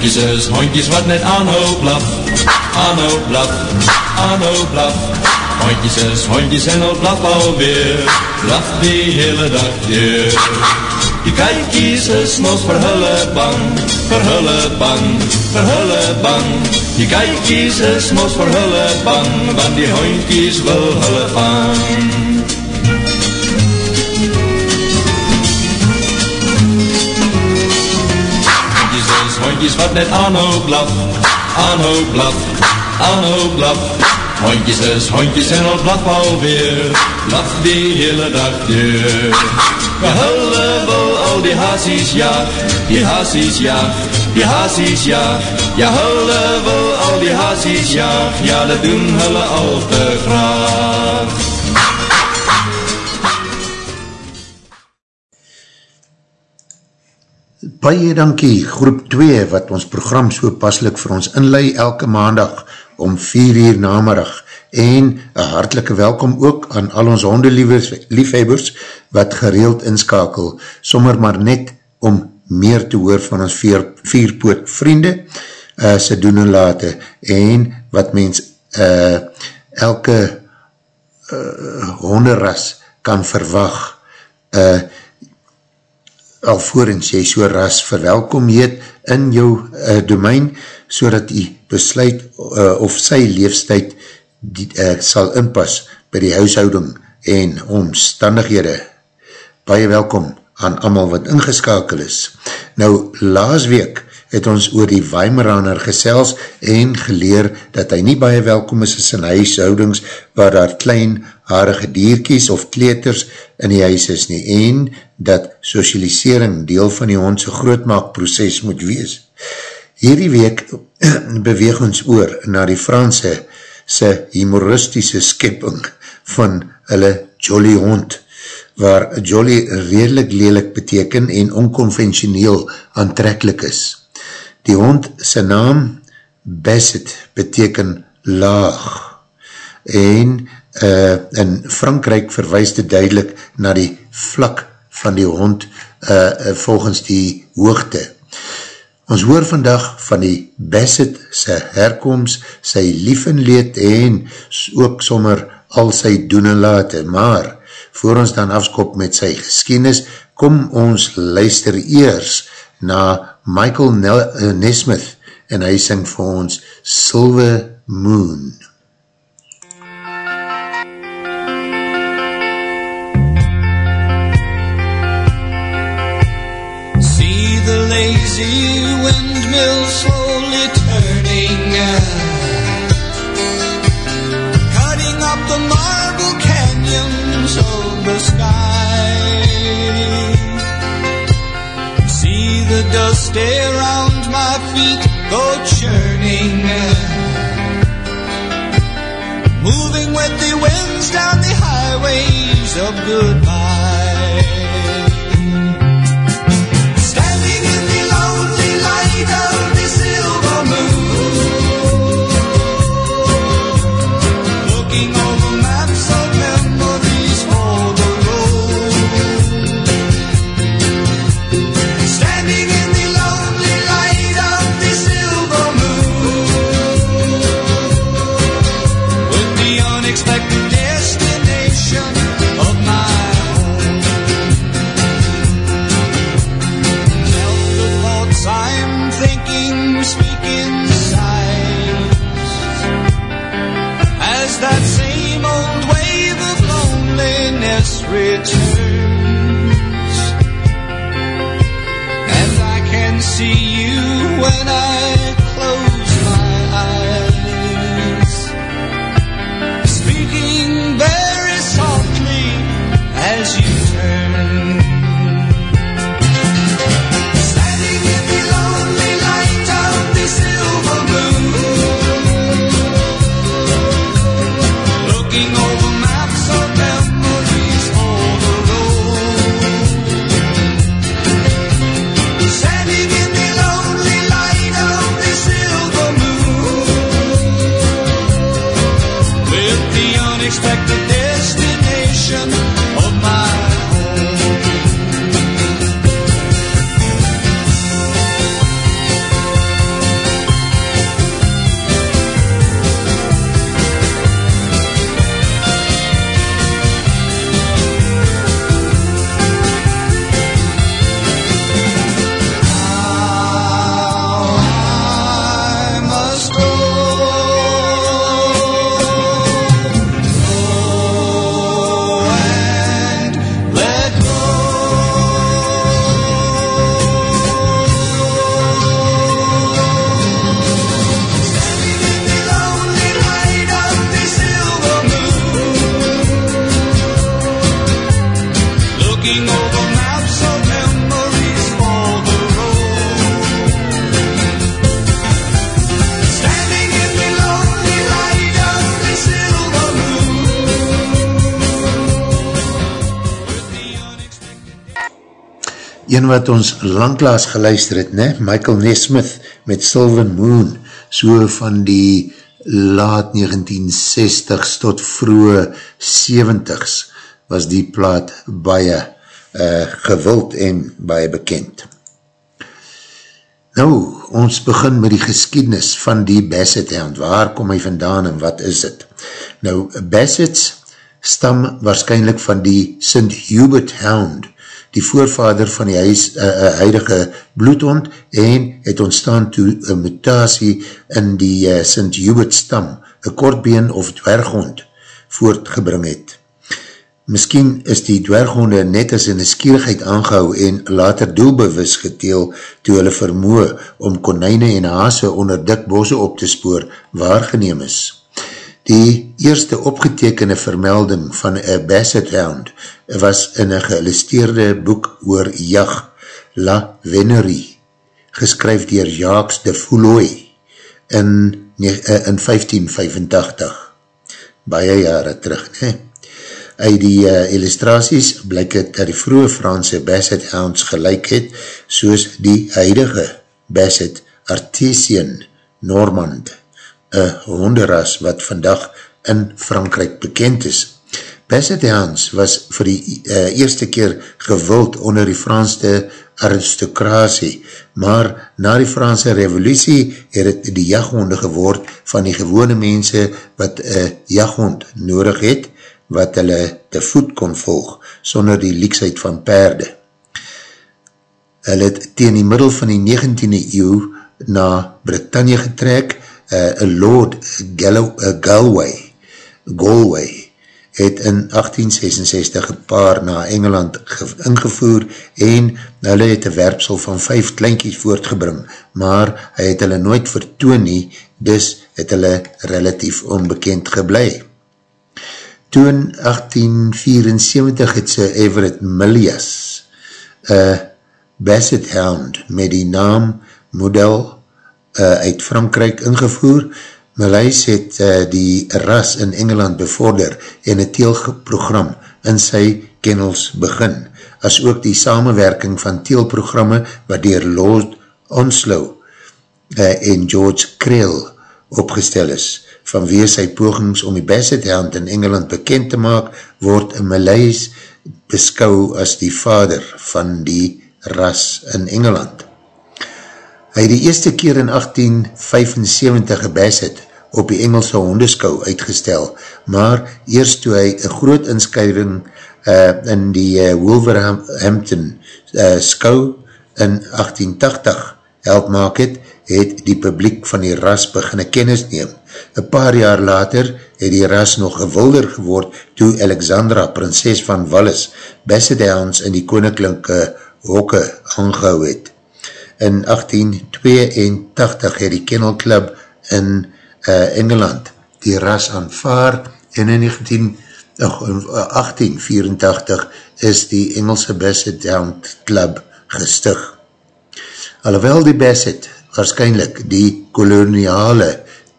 Hondjes is hondjes wat net aanhou blaf, aanhou blaf, aanhou blaf. Hondjes is hondjes en al blaf alweer, blaf die hele dag deur. Die kijkies is mos vir hulle bang, vir hulle bang, vir hulle bang. Die kijkies is mos vir hulle bang, want die hondjies wil hulle vang. Hondjes wat net aanhou blaf, aanhou blaf, aanhou blaf. Hondjes is hondjes en al blaf alweer, blaf die hele dag deur. Ja, wil al die haasies jaag, die haasies jaag, die jaag. Ja, hulle wil al die haasies jaag, ja, dat doen hulle al te graag. Baie dankie, groep 2, wat ons program so paslik vir ons inlei elke maandag om 4 uur namerig en een hartelike welkom ook aan al ons hondeliefhebbers wat gereeld inskakel, sommer maar net om meer te hoor van ons vier, vierpoot vriende, uh, sy doen en late, en wat mens uh, elke uh, honderras kan verwag, uh, alvorens jy so ras verwelkom heet in jou uh, domein, so dat jy besluit uh, of sy leefstijd die, uh, sal inpas by die huishouding en omstandighede. Baie welkom aan amal wat ingeskakel is. Nou, laas week het ons oor die Weimaraner gesels en geleer dat hy nie baie welkom is in huishoudings waar daar klein harige dierkies of kleeters in die huis is nie en dat socialisering deel van die hondse grootmaakproces moet wees. Hierdie week beweeg ons oor na die Franse se humoristische skepping van hulle Jolly hond waar Jolly redelijk lelik beteken en onconventioneel aantrekkelijk is. Die hond sy naam Bassett beteken laag en uh, in Frankrijk verwijs dit duidelik na die vlak van die hond uh, volgens die hoogte. Ons hoor vandag van die Bassett sy herkomst, sy lief en leed en ook sommer al sy doen en late, maar voor ons dan afskop met sy geskienis, kom ons luister eers na Michael uh, Nesmith en hy sing vir ons Silver Moon. See the lazy windmill slowly turning Cutting up the marble canyons of the sky the dust around my feet go churning. Moving with the winds down the highways of goodbye. Wat ons langklaas geluister het, ne? Michael Nesmith met Sylvan Moon, so van die laat 1960s tot vroege 70s was die plaat baie uh, gewild en baie bekend. Nou, ons begin met die geskiednis van die Bassett Hound. Waar kom hy vandaan en wat is het? Nou, Bassett's stam waarschijnlijk van die St. Hubert Hound, die voorvader van die huis, uh, uh, huidige bloedhond en het ontstaan toe een mutatie in die uh, St. Hubert stam, een kortbeen of dwerghond, voortgebring het. Miskien is die dwerghonde net as in die skierigheid aangehou en later doelbewus geteel toe hulle vermoe om konijne en haase onder dik bosse op te spoor waargeneem is. Die eerste opgetekende vermelding van een Basset Hound was in een geïllustreerde boek oor jag, La Venerie, geskryf dier Jacques de Fouloy in, in 1585. Baie jare terug, ne? Uit die uh, illustraties blyk het dat die vroege Franse Basset Hounds gelijk het, soos die huidige Basset Artesian Normand, een honderas wat vandag in Frankrijk bekend is. Basset Hounds was vir die uh, eerste keer gewild onder die Franse aristokrasie, maar na die Franse revolutie het het die jaghonde geword van die gewone mense wat een jaghond nodig het, wat hulle te voet kon volg, sonder die lieksheid van perde. Hulle het teen die middel van die 19e eeuw na Britannia getrek, uh, Lord Gallow, uh, Galway, Galway, het in 1866 een paar na Engeland ingevoer en hulle het een werpsel van vijf kleinkies voortgebring, maar hy het hulle nooit vertoon nie, dus het hulle relatief onbekend geblei. Toen 1874 het sy Everett Millias, een Basset Hound met die naam model uh, uit Frankrijk ingevoer. Millies het uh, die ras in Engeland bevorder en het teelprogram in sy kennels begin, as ook die samenwerking van teelprogramme wat dier Lord Onslow uh, en George Krell opgestel is vanweer sy pogings om die Basset Hound in Engeland bekend te maak, word Malays beskou as die vader van die ras in Engeland. Hy die eerste keer in 1875 Basset op die Engelse hondeskou uitgestel, maar eerst toe hy een groot inskuiving uh, in die uh, Wolverhampton uh, skou in 1880 help maak het, het die publiek van die ras beginne kennis neem. Een paar jaar later het die ras nog gewilder geword toe Alexandra, prinses van Wallis, Bassedown's in die koninklinke hokke aangehou het. In 1882 het die Kennel Club in uh, Engeland die ras aanvaar en in 19, oh, 1884 is die Engelse Bassetdown Club gestig. Alhoewel die Basset waarschijnlijk die koloniale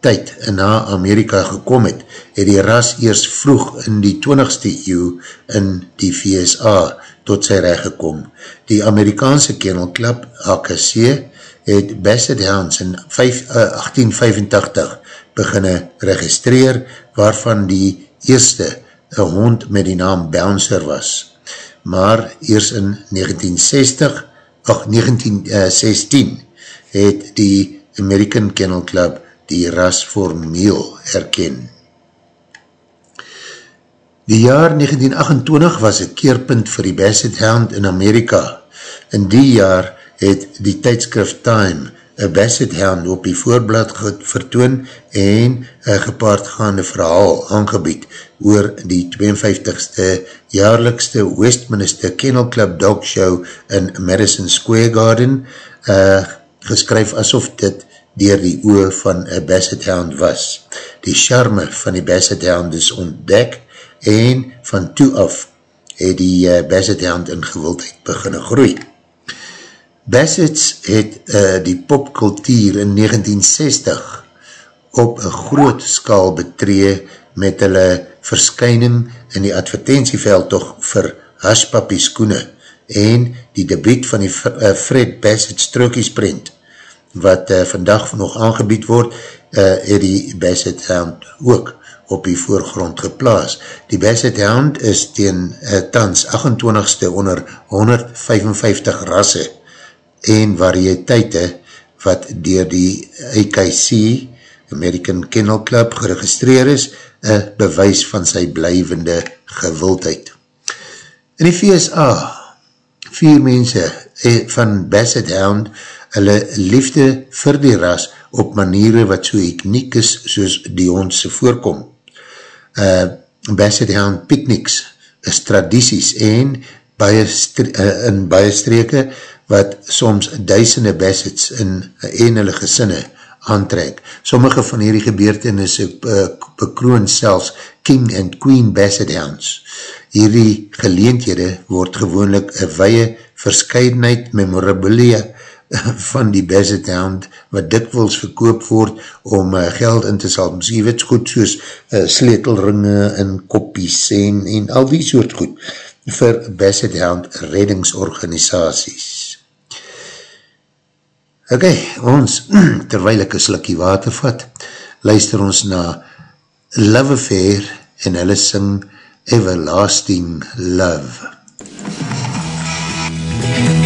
tyd na Amerika gekom het, het die ras eers vroeg in die 20ste eeuw in die VSA tot sy recht gekom. Die Amerikaanse kennelklub AKC het Basset Hounds in 5, uh, 1885 beginne registreer waarvan die eerste een hond met die naam Bouncer was. Maar eers in 1960, ach, 1916 het die American Kennel Club die ras formeel erken. Die jaar 1928 was een keerpunt vir die Basset Hound in Amerika. In die jaar het die tydskrift Time een Basset Hound op die voorblad vertoon en een gepaardgaande verhaal aangebied oor die 52ste jaarlikste Westminster Kennel Club Dog Show in Madison Square Garden, uh, geskryf asof dit dier die oor van een Basset Hound was. Die charme van die Basset Hound is ontdek en van toe af het die uh, Bassett Hound in gewildheid beginne groei. Bassetts het uh, die popkultuur in 1960 op een groot skaal betree met hulle verskyning in die advertentieveld toch vir Hushpappie skoene en die debiet van die Fred Bassett strokiesprint wat uh, vandag nog aangebied word, uh, het die Bassett Hound ook op die voorgrond geplaas. Die Basset Hound is teen uh, tans 28ste onder 155 rasse en variëteite wat dier die AKC, American Kennel Club, geregistreer is, een bewys van sy blijvende gewildheid. In die VSA, vier mense eh, van Basset Hound, hulle liefde vir die ras op maniere wat so ekniek is soos die ons voorkom uh, Basset Hound picnics is tradities en baie uh, in baie streke wat soms duisende Bassets in en hulle gesinne aantrek. Sommige van hierdie gebeurtenisse uh, bekroon selfs King and Queen Basset Hounds. Hierdie geleenthede word gewoonlik een weie verscheidenheid memorabilia van die Basset Hound wat dikwils verkoop word om uh, geld in te sal. Misschien weet goed soos uh, sleetelringe en koppies en, en al die soort goed vir Basset Hound reddingsorganisaties. Ok, ons, terwijl ek een slikkie water vat, luister ons na Love Affair en hulle sing Everlasting Love. Hearts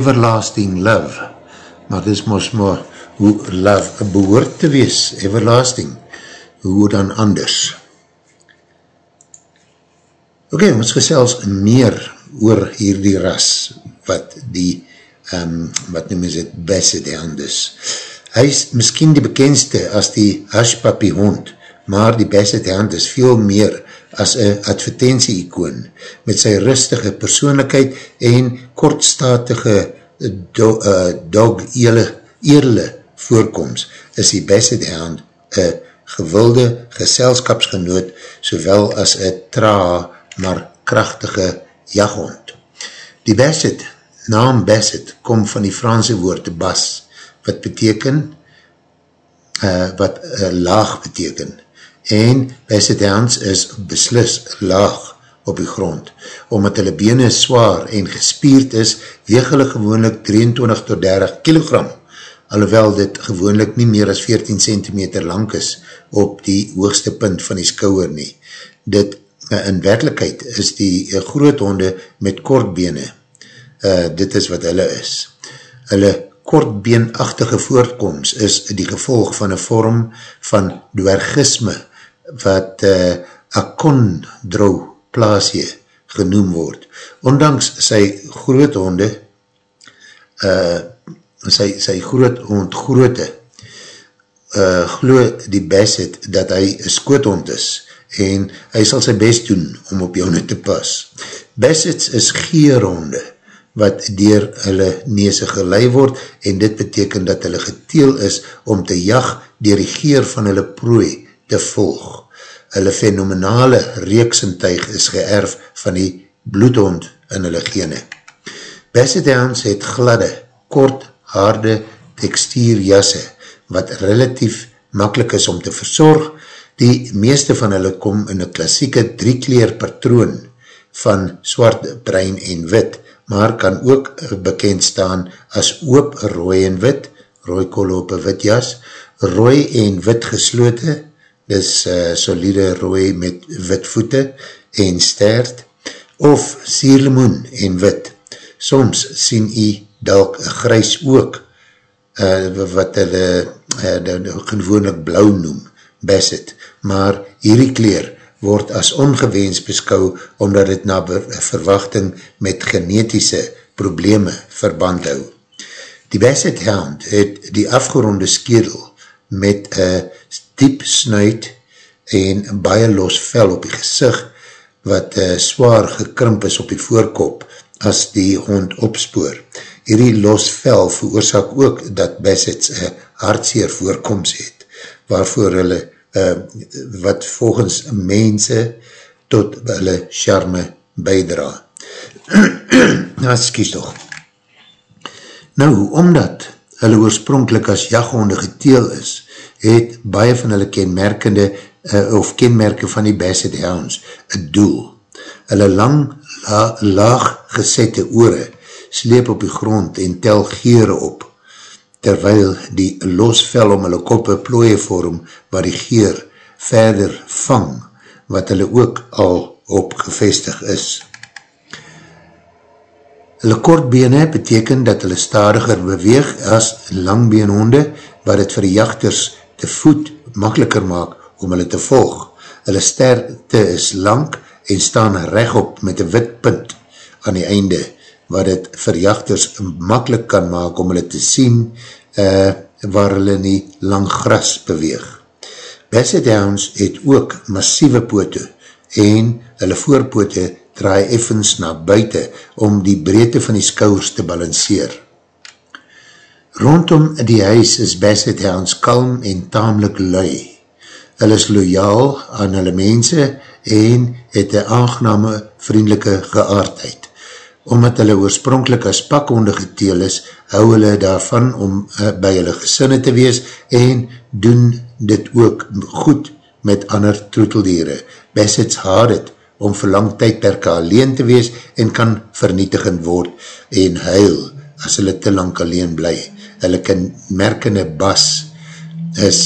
Everlasting Love. Maar dis mos maar hoe love behoort te wees, Everlasting. Hoe dan anders? Ok, ons gesels meer oor hierdie ras, wat die, um, wat noem is het, Basset Hound is. Hy is miskien die bekendste as die Hushpuppy hond, maar die Basset Hound is veel meer as een advertentie-icoon, met sy rustige persoonlijkheid en kortstatige do, uh, dog eerle voorkomst, is die Basset Hound een gewilde geselskapsgenoot, sowel as een traa, maar krachtige jaghond. Die Basset, naam Basset, kom van die Franse woord bas, wat beteken, uh, wat uh, laag beteken, en Basset Hounds is beslis laag op die grond. Omdat hulle bene zwaar en gespierd is, weeg hulle gewoonlik 23 tot 30 kilogram, alhoewel dit gewoonlik nie meer as 14 centimeter lang is op die hoogste punt van die skouwer nie. Dit uh, in werkelijkheid is die uh, groot honde met kortbene. Uh, dit is wat hulle is. Hulle kortbeenachtige voorkomst is die gevolg van een vorm van dwergisme wat uh, akondroplasie genoem word. Ondanks sy groot honde, uh, sy, sy groot hond groote, uh, glo die Basset dat hy een skoothond is en hy sal sy best doen om op jou te pas. Bassets is geerhonde wat dier hulle neese gelei word en dit beteken dat hulle geteel is om te jag dier die geer van hulle prooi te volg hulle fenomenale reeksintuig is geërf van die bloedhond in hulle gene. Basset Hounds het gladde, kort, harde tekstierjasse, wat relatief makkelijk is om te verzorg. Die meeste van hulle kom in een klassieke driekleer patroon van zwart, bruin en wit, maar kan ook bekend staan as oop, rooi en wit, rooi kool op een wit jas, rooi en wit geslote, dis uh, solide rooi met wit voete en stert, of sierlemoen en wit. Soms sien jy dalk grys ook, uh, wat hulle uh, gewoonlik blauw noem, Bassett, maar hierdie kleer word as ongewens beskou, omdat het na verwachting met genetische probleme verband hou. Die Bassett Hound het die afgeronde skedel met een diep snuit en baie los vel op die gezicht, wat uh, zwaar gekrimp is op die voorkop, as die hond opspoor. Hierdie los vel veroorzaak ook dat Bassets een hartseer voorkomst het, waarvoor hulle, uh, wat volgens mense tot hulle charme bijdra. nou, skies toch. Nou, omdat hulle oorspronkelijk as jaghonde geteel is, het baie van hulle kenmerkende uh, of kenmerke van die Basset Hounds een doel. Hulle lang, la, laag gesette oore sleep op die grond en tel geere op, terwyl die los vel om hulle koppe plooie vorm waar die geer verder vang, wat hulle ook al op gevestig is. Hulle kortbene beteken dat hulle stadiger beweeg as langbeenhonde, wat het vir die jachters te voet makkeliker maak om hulle te volg. Hulle sterte is lang en staan rechtop met een wit punt aan die einde, wat het vir jachters makkelijk kan maak om hulle te sien uh, waar hulle nie lang gras beweeg. Basset Downs het ook massieve poote en hulle voorpoote draai effens na buiten om die breedte van die skouwers te balanceer. Rondom die huis is Basset Hounds kalm en tamelijk lui. Hulle is loyaal aan hulle mense en het een aangename vriendelike geaardheid. Omdat hulle oorspronkelijk as pakhonde geteel is, hou hulle daarvan om uh, by hulle gesinne te wees en doen dit ook goed met ander troeteldiere. Bassets haad het om vir lang tydperke alleen te wees en kan vernietigend word en huil as hulle te lang alleen bly hulle kenmerkende bas is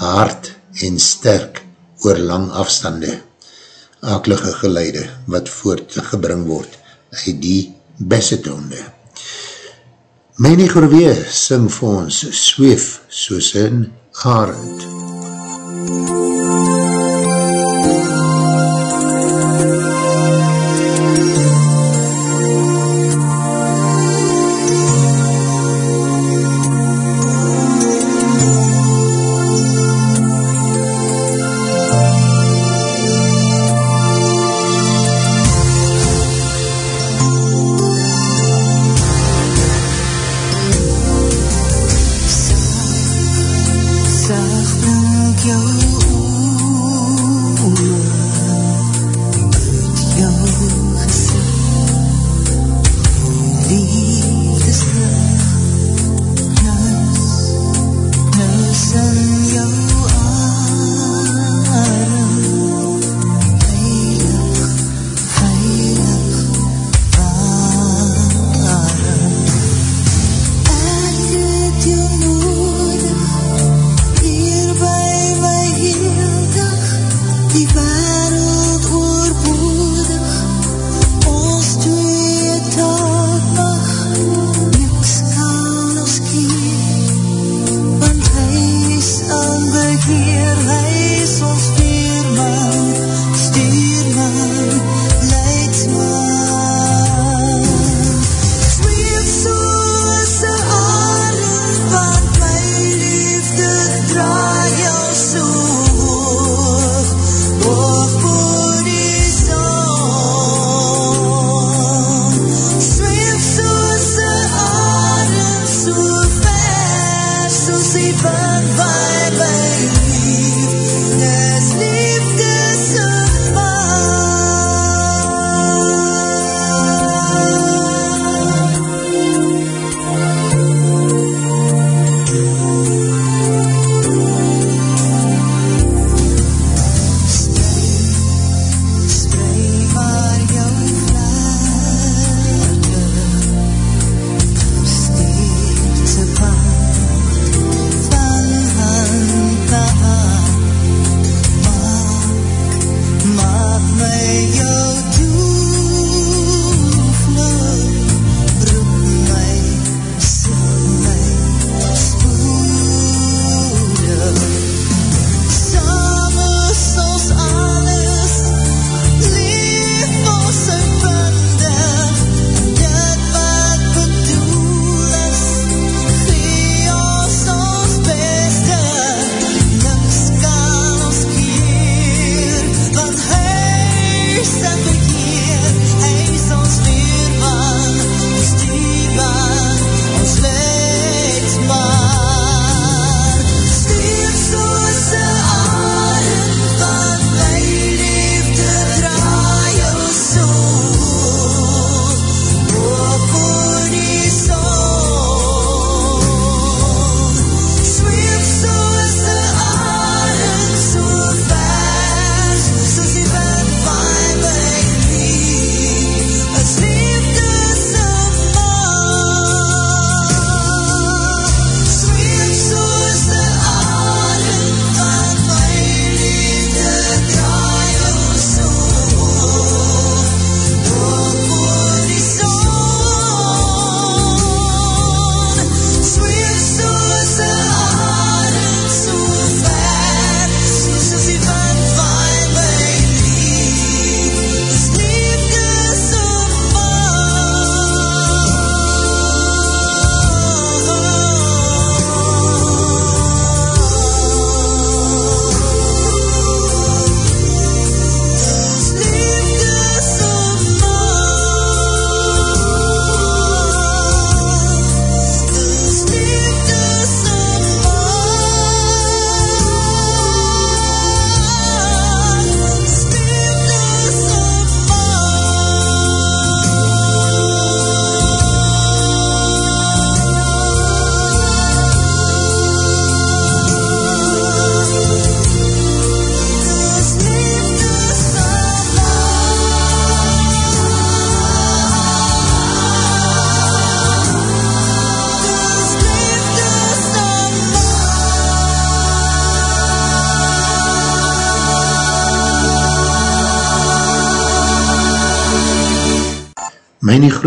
hard en sterk oor lang afstande, akelige geleide wat voortgebring word uit die bessetonde. Manny Gorwee sing vir ons zweef soos in Arend. Mynie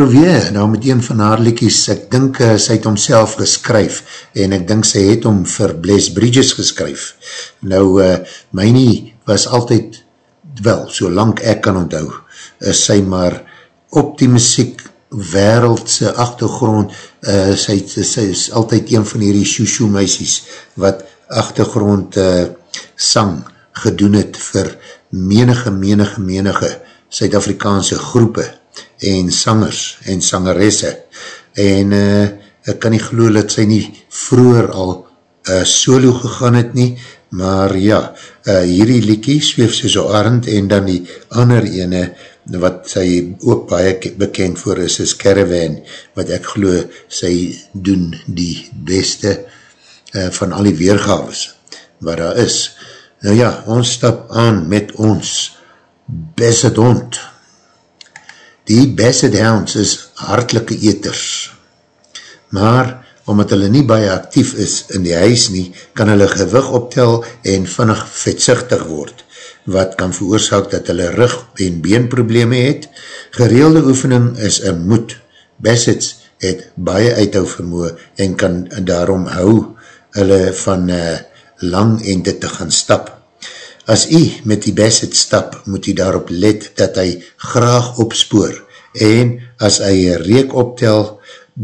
Groewe, nou met een van haar liekies, ek dink uh, sy het homself geskryf, en ek dink sy het hom vir Bless Bridges geskryf. Nou, uh, Mynie was altyd, wel, so lang ek kan onthou, is sy maar op die muziek wereldse achtergrond, uh, sy, sy is altyd een van hierdie shoo-shoo meisies, wat achtergrond uh, sang gedoen het vir menige, menige, menige Suid-Afrikaanse groepe, en sangers en sangeresse en uh, ek kan nie geloof dat sy nie vroeger al uh, solo gegaan het nie maar ja, uh, hierdie liekie zweef soos o arend en dan die ander ene wat sy ook baie bekend voor is, is Caravan, wat ek geloof sy doen die beste uh, van al die weergaves wat daar is. Nou ja, ons stap aan met ons Basset Hond. Die Basset Hounds is hartelike eters, maar omdat hulle nie baie actief is in die huis nie, kan hulle gewig optel en vinnig vetsichtig word, wat kan veroorzaak dat hulle rug en beenprobleme het. Gereelde oefening is een moed. Bassets het baie uithou vermoe en kan daarom hou hulle van uh, lang ende te gaan stap. As hy met die Bassett stap, moet hy daarop let dat hy graag opspoor en as hy reek optel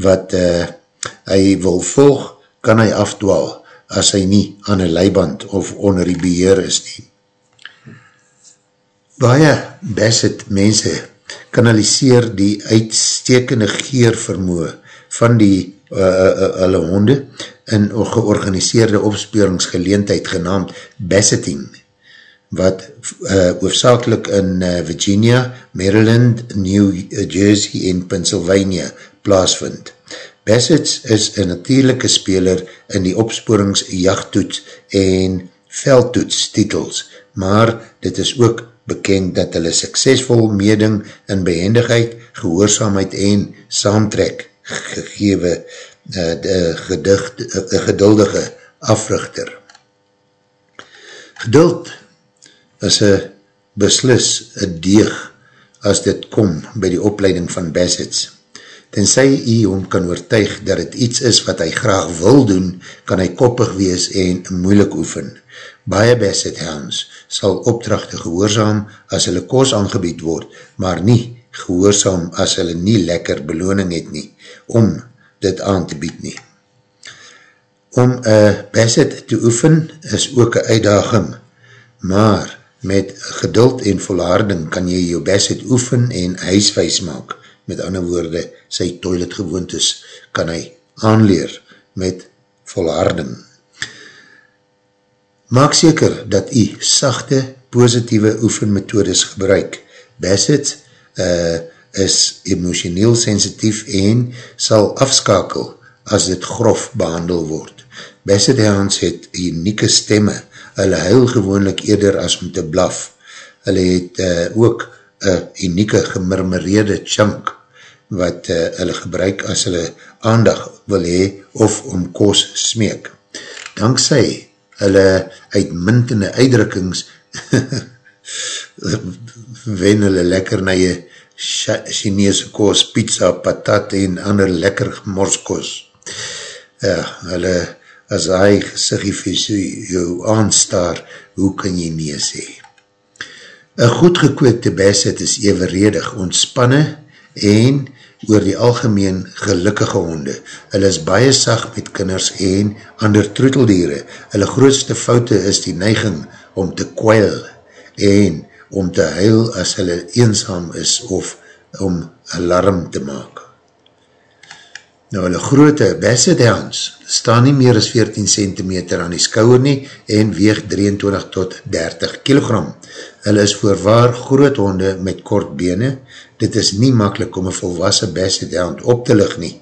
wat uh, hy wil volg, kan hy afdwaal as hy nie aan een leiband of onder die beheer is nie. Baie Bassett mense kanaliseer die uitstekende geervermoe van die uh, uh, hulle honde in georganiseerde opsporingsgeleentheid genaamd Bassetting, wat uh, hoofdzakelik in uh, Virginia, Maryland, New Jersey en Pennsylvania plaasvind. Bassets is een natuurlijke speler in die opsporingsjachttoets en veldtoets titels, maar dit is ook bekend dat hulle suksesvol meding in behendigheid, gehoorzaamheid en saamtrek gegewe uh, gedicht, uh, geduldige africhter. Geduld is een beslis, een deeg as dit kom by die opleiding van Bassets tenzij hy hom kan oortuig dat het iets is wat hy graag wil doen, kan hy koppig wees en moeilik oefen. Baie Basset Hounds sal opdrachte gehoorzaam as hulle koos aangebied word, maar nie gehoorzaam as hulle nie lekker beloning het nie, om dit aan te bied nie. Om een Basset te oefen is ook een uitdaging, maar met geduld en volharding kan jy jou Basset oefen en huiswijs maak met ander woorde, sy toilet gewoontes kan hy aanleer met volharding. Maak seker dat jy sachte, positieve oefenmethodes gebruik. Bassett uh, is emotioneel sensitief en sal afskakel as dit grof behandel word. Bassett Hounds het unieke stemme, hulle huil gewoonlik eerder as om te blaf. Hulle het uh, ook een unieke gemurmureerde chunk wat uh, hulle gebruik as hulle aandag wil hee of om kos smeek. Danksy hulle uitmuntende uitdrukkings wen hulle lekker na jy Chinese kos, pizza, patat en ander lekker morskos. Ja, hulle as hy gesiggie vir jou aanstaar, hoe kan jy nie sê? Een goed gekweekte bassett is evenredig ontspanne en oor die algemeen gelukkige honde. Hulle is baie sag met kinders en ander troeteldiere. Hulle grootste foute is die neiging om te kwijl en om te huil as hulle eenzaam is of om alarm te maak. Nou hulle groote Basset Hounds staan nie meer as 14 cm aan die skouwer nie en weeg 23 tot 30 kg. Hulle is voorwaar groot honde met kort bene, dit is nie makkelijk om een volwassen Basset Hound op te lig nie.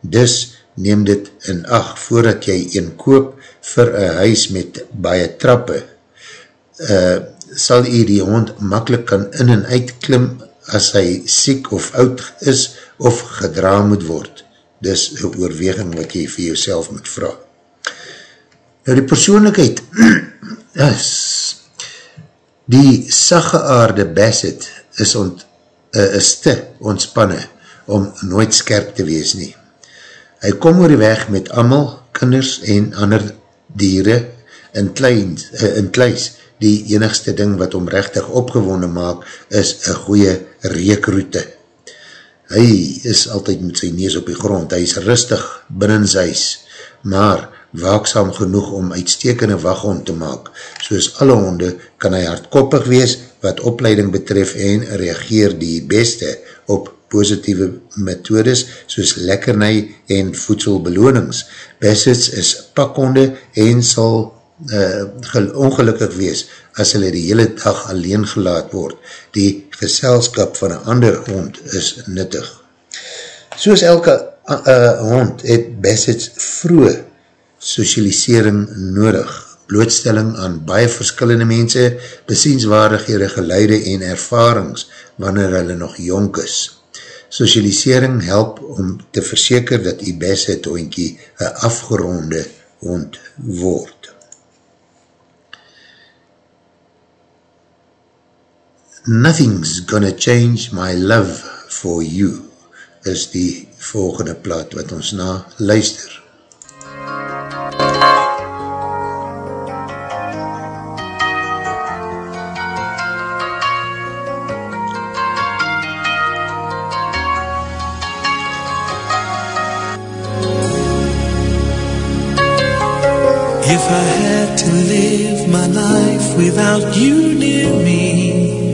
Dus neem dit in acht voordat jy een koop vir een huis met baie trappe. Uh, sal jy die hond makkelijk kan in en uit klim as hy siek of oud is of gedra moet word. Dis een oorweging wat jy vir jouself moet vraag. Nou die persoonlijkheid is die sagge aarde Basset is ont uh, is te ontspanne om nooit skerp te wees nie. Hy kom oor die weg met amal, kinders en ander dieren in, klein, uh, in kluis. Die enigste ding wat om rechtig opgewonnen maak is een goeie reekroute. Hy is altyd met sy nees op die grond, hy is rustig binnen sy huis, maar waakzaam genoeg om uitstekende waghond te maak. Soos alle honde kan hy hardkoppig wees wat opleiding betref en reageer die beste op positieve methodes soos lekkernij en voedselbelonings. Bassets is pakhonde en sal uh, ongelukkig wees as hulle die hele dag alleen gelaat word. Die geselskap van een ander hond is nuttig. Soos elke uh, uh, hond het Bassets vroeg socialisering nodig. Blootstelling aan baie verskillende mense, besienswaardighede, geleide en ervarings wanneer hulle nog jonk is. Socialisering help om te verseker dat die Basset hondkie een afgeronde hond word. Nothing's Gonna Change My Love For You is die volgende plaat wat ons na luister. If I had to live my life without you near me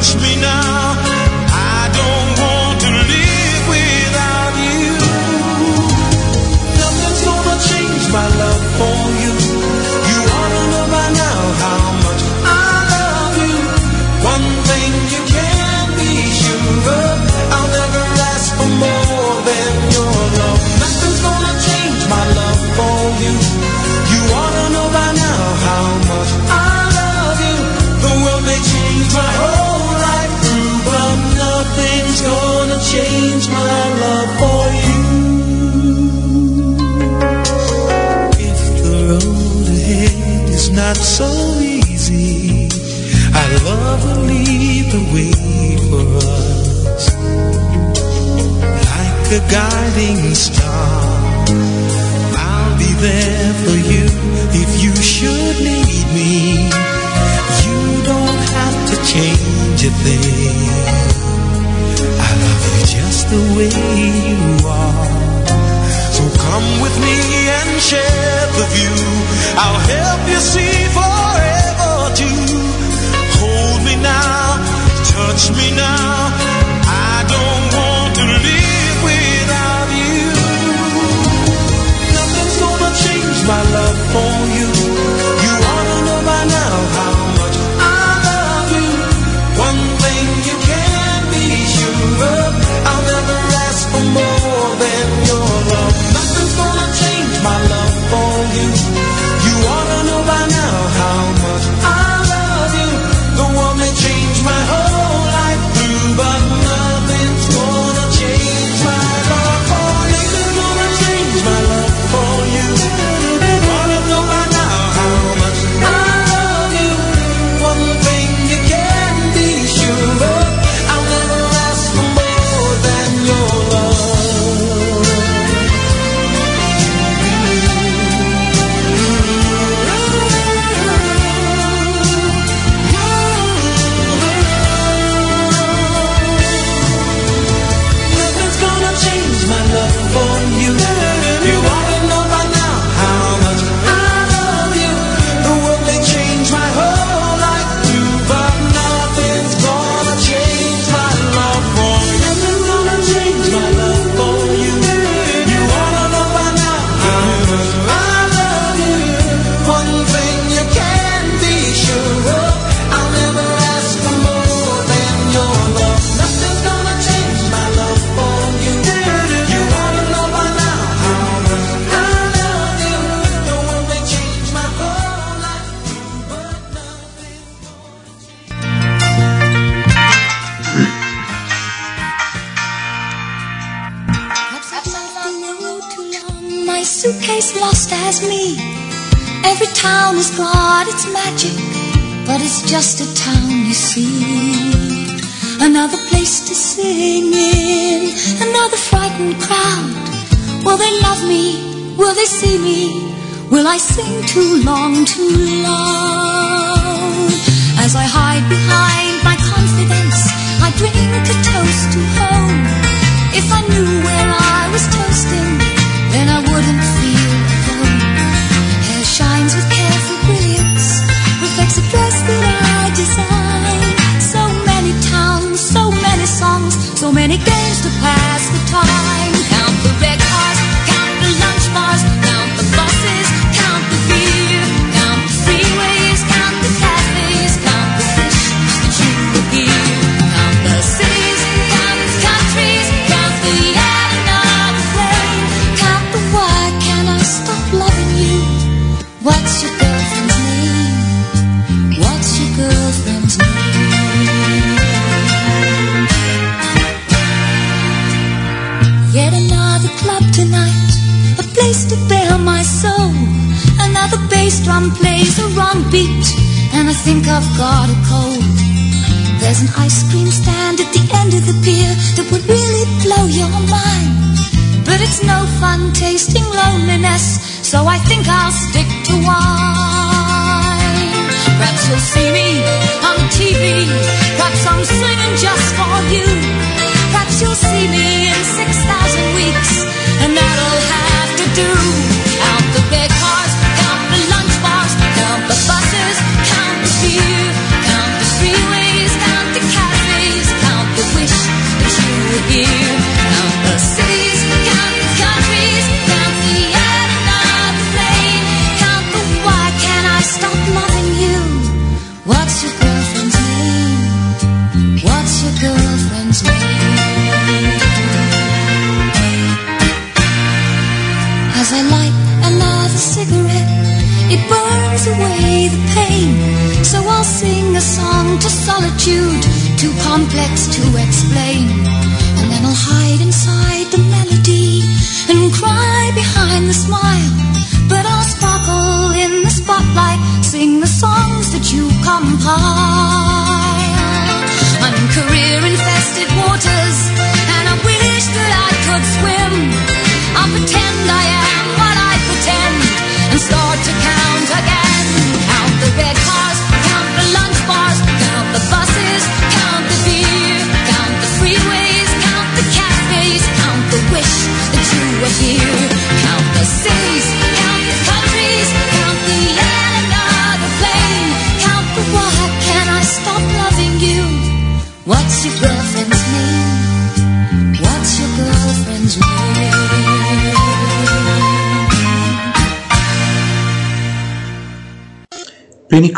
touch me now. town has got its magic, but it's just a town you see. Another place to sing in, another frightened crowd. Will they love me? Will they see me? Will I sing too long, too loud? As I hide behind my confidence, I drink a toast to home. If I knew where I was toasting, then I wouldn't feel. Many games to pass the time. Plays a wrong beat, and I think I've got a cold. There's an ice cream stand at the end of the pier that would really blow your mind. But it's no fun tasting loneliness, so I think I'll stick to wine. Perhaps you'll see me on the TV, perhaps I'm singing just for you. Perhaps you'll see me in 6,000 weeks, and that'll have to do. Count the red you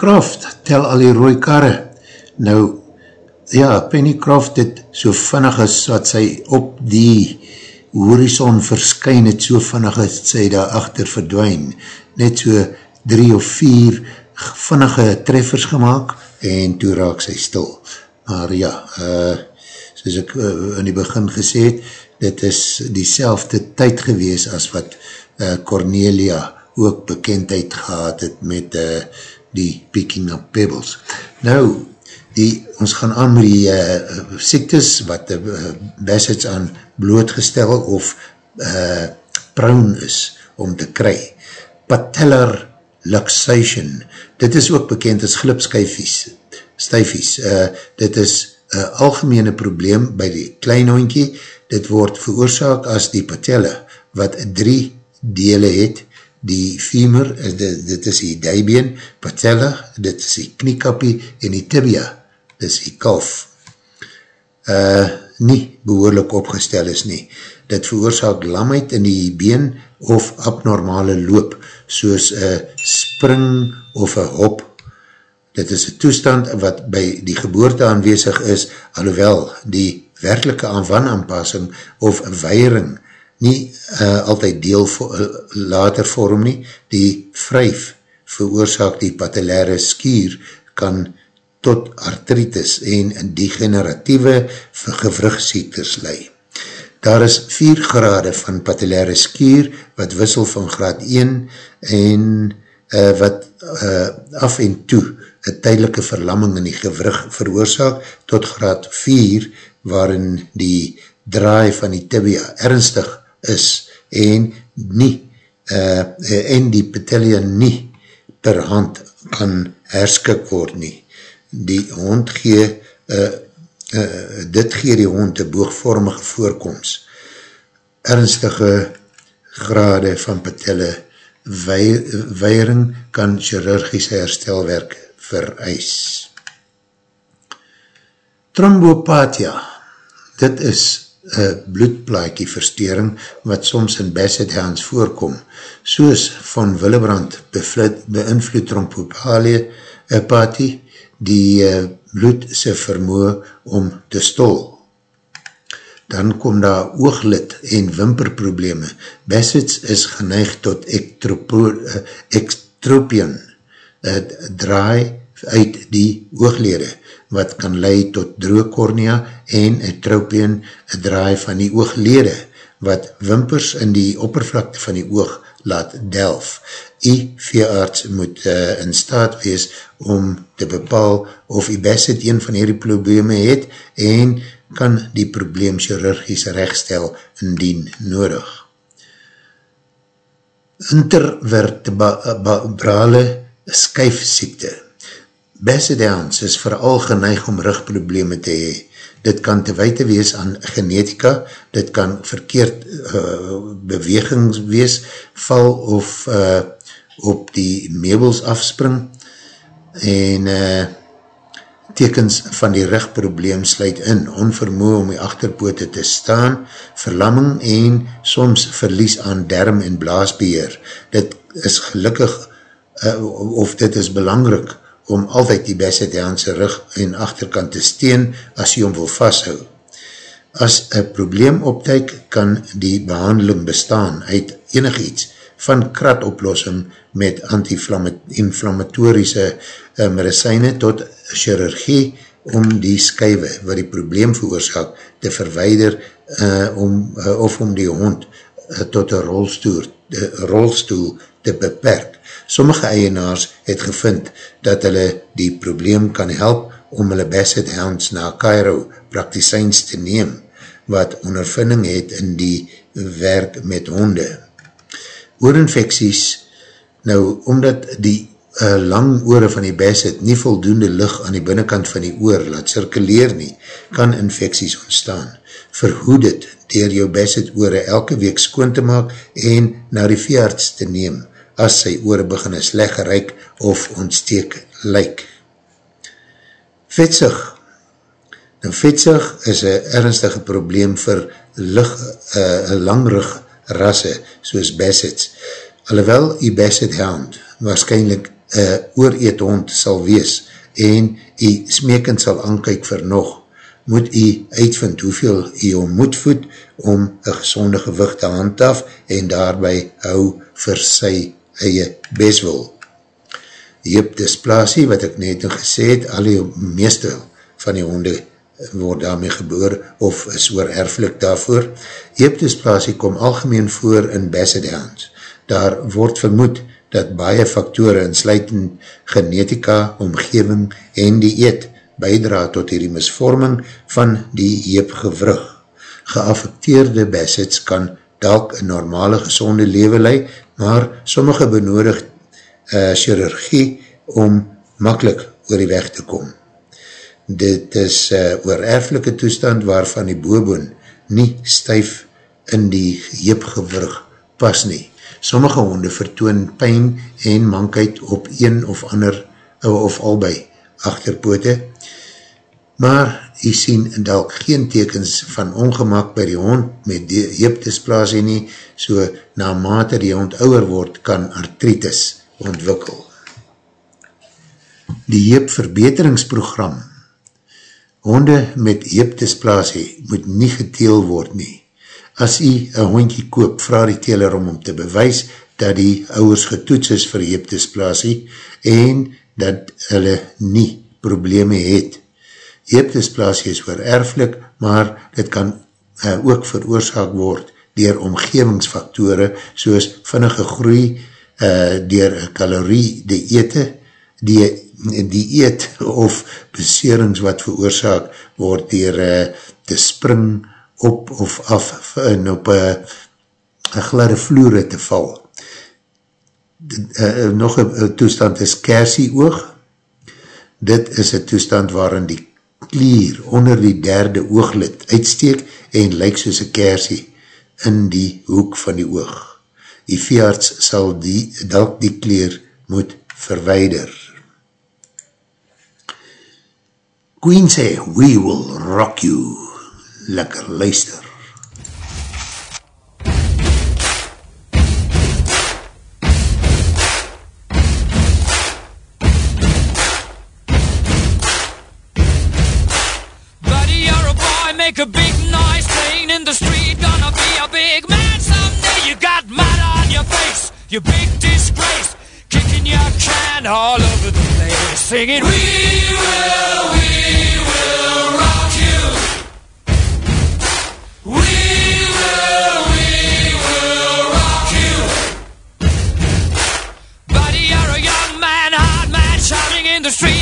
Pennycroft, tel al die rooi karre. Nou, ja, Pennycroft het so vinnig as wat sy op die horizon verskyn het, so vinnig as sy daar achter verdwijn. Net so drie of vier vinnige treffers gemaakt en toe raak sy stil. Maar ja, uh, soos ek uh, in die begin gesê het, dit is die tyd gewees as wat uh, Cornelia ook bekendheid gehad het met uh, die Picking Up Pebbles. Nou, die, ons gaan aan met die uh, siektes wat uh, Bassets aan blootgestel of uh, proun is om te kry. Patellar luxation, dit is ook bekend as glipskyfies, styfies. Uh, dit is een algemene probleem by die klein hondkie, dit word veroorzaak as die patella, wat drie dele het, die femur, dit, dit is die dijbeen, patella, dit is die kniekappie, en die tibia, dit is die kalf. Uh, nie behoorlik opgestel is nie. Dit veroorzaak lamheid in die been of abnormale loop, soos een spring of een hop. Dit is een toestand wat by die geboorte aanwezig is, alhoewel die werkelike aanwanaanpassing of weiring nie uh, altyd deel vo, uh, later vorm nie, die vryf veroorzaak die patellaire skier kan tot artritis en degeneratieve gewrugsiektes lei. Daar is vier grade van patellaire skier wat wissel van graad 1 en uh, wat uh, af en toe een tydelike verlamming in die gewrug veroorzaak tot graad 4 waarin die draai van die tibia ernstig is en nie uh, en die patelia nie per hand kan herskik word nie. Die hond gee, uh, uh, dit gee die hond een boogvormige voorkomst. Ernstige grade van patelle weiring kan chirurgische herstelwerk vereis. Trombopathia, dit is een bloedplaatjie verstering wat soms in Bassett Hounds voorkom, soos van Willebrand beïnvloed trombopathie die uh, bloed sy vermoe om te stol. Dan kom daar ooglid en wimperprobleme. Bassett's is geneig tot ektropion, het draai uit die ooglede, wat kan leid tot droogkornea en etropion, een draai van die ooglede, wat wimpers in die oppervlakte van die oog laat delf. Die veearts moet uh, in staat wees om te bepaal of die Bassett een van hierdie probleme het en kan die probleem chirurgies rechtstel indien nodig. Intervertebrale skuifsiekte Bassedowns is vooral geneig om rugprobleme te hee. Dit kan te weite wees aan genetika, dit kan verkeerd uh, bewegings wees, val of uh, op die meubels afspring en uh, tekens van die rugprobleem sluit in, onvermoe om die achterpoote te staan, verlamming en soms verlies aan derm en blaasbeheer. Dit is gelukkig uh, of dit is belangrik om altyd die Bassetiaanse rug en achterkant te steen as jy hom wil vasthou. As een probleem optuik, kan die behandeling bestaan uit enig iets van kratoplossing met anti-inflammatorische medicijne tot chirurgie om die skuive wat die probleem veroorzaak te verweider uh, om, uh, of om die hond uh, tot een rolstoel, uh, rolstoel te beperk. Sommige eienaars het gevind dat hulle die probleem kan help om hulle Basset Hounds na Cairo praktiseins te neem, wat ondervinding het in die werk met honde. Oorinfecties, nou, omdat die uh, lang oore van die Basset nie voldoende licht aan die binnenkant van die oor laat circuleer nie, kan infecties ontstaan. Verhoed het dier jou Basset oore elke week skoon te maak en na die veearts te neem, as sy oor begin is leg gereik of ontsteek lyk. Vetsig Nou vetsig is een ernstige probleem vir lig, uh, langrig rasse soos Bassets. Alhoewel die Basset Hound waarschijnlijk een ooreet hond sal wees en die smekend sal aankyk vir nog, moet jy uitvind hoeveel jy om moet voed om een gezonde gewicht te handhaf en daarby hou vir sy eie beswil. Heep dysplasie, wat ek net gesê het, al die meeste van die honde word daarmee geboor of is oor erflik daarvoor. Heep dysplasie kom algemeen voor in Basset Hounds. Daar word vermoed dat baie faktore insluiten genetika, omgeving en die eet bijdra tot hierdie misvorming van die heepgewrug. Geaffekteerde Bassets kan dalk een normale gezonde leven leid, maar sommige benodig uh, chirurgie om makkelijk oor die weg te kom. Dit is uh, oor erflike toestand waarvan die boeboon nie stuif in die heepgewrug pas nie. Sommige honde vertoon pijn en mankheid op een of ander of albei achterpoote, maar jy sien dalk geen tekens van ongemak by die hond met die heepdysplasie nie, so na mate die hond ouwer word, kan artritis ontwikkel. Die heepverbeteringsprogram Honde met heepdysplasie moet nie geteel word nie. As jy een hondje koop, vraag die teler om om te bewys dat die ouwers getoets is vir heepdysplasie en dat hulle nie probleme het Heepdysplasie is oorerflik, maar dit kan uh, ook veroorzaak word dier omgevingsfaktore soos vinnige groei uh, dier kalorie die ete, die, die eet of beserings wat veroorzaak word dier uh, te spring op of af en op een gladde vloere te val. uh, nog een toestand is kersie oog. Dit is een toestand waarin die klier onder die derde ooglid uitsteek en lyk soos een kersie in die hoek van die oog. Die veearts sal die, dalk die kleer moet verweider. Queen sê, we will rock you. Lekker luister. You big disgrace. Kicking your can all over the place, singing, We will, we will rock you. We will, we will rock you. Buddy, you're a young man, hard man, shouting in the street.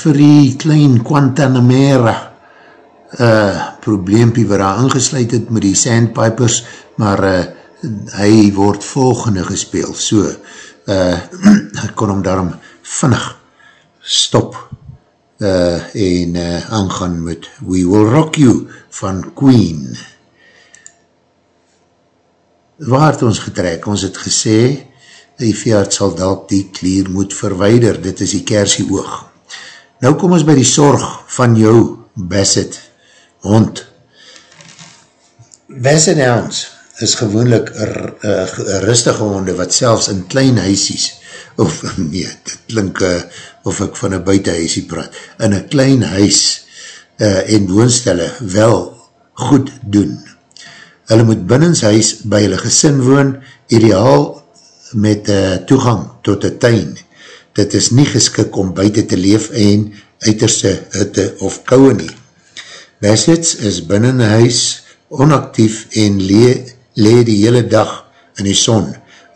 vir die klein Quantanamera uh, probleempie waar hy aangesluit het met die Sandpipers, maar uh, hy word volgende gespeel, so uh, ek kon hom daarom vinnig stop uh, en uh, aangaan met We Will Rock You van Queen. Waar het ons getrek? Ons het gesê, die veearts sal dalk die klier moet verweider, dit is die kersie oog. Nou kom ons by die sorg van jou Basset hond. Basset Hounds is gewoonlik rustige honde wat selfs in klein huisies, of nee, dit klink uh, of ek van een buitenhuisie praat, in een klein huis uh, en woonstelle wel goed doen. Hulle moet binnenshuis by hulle gesin woon, ideaal met uh, toegang tot een tuin, dit is nie geskik om buiten te leef en uiterste hitte of kouwe nie. Bassets is binnen huis onactief en lee, lee die hele dag in die son,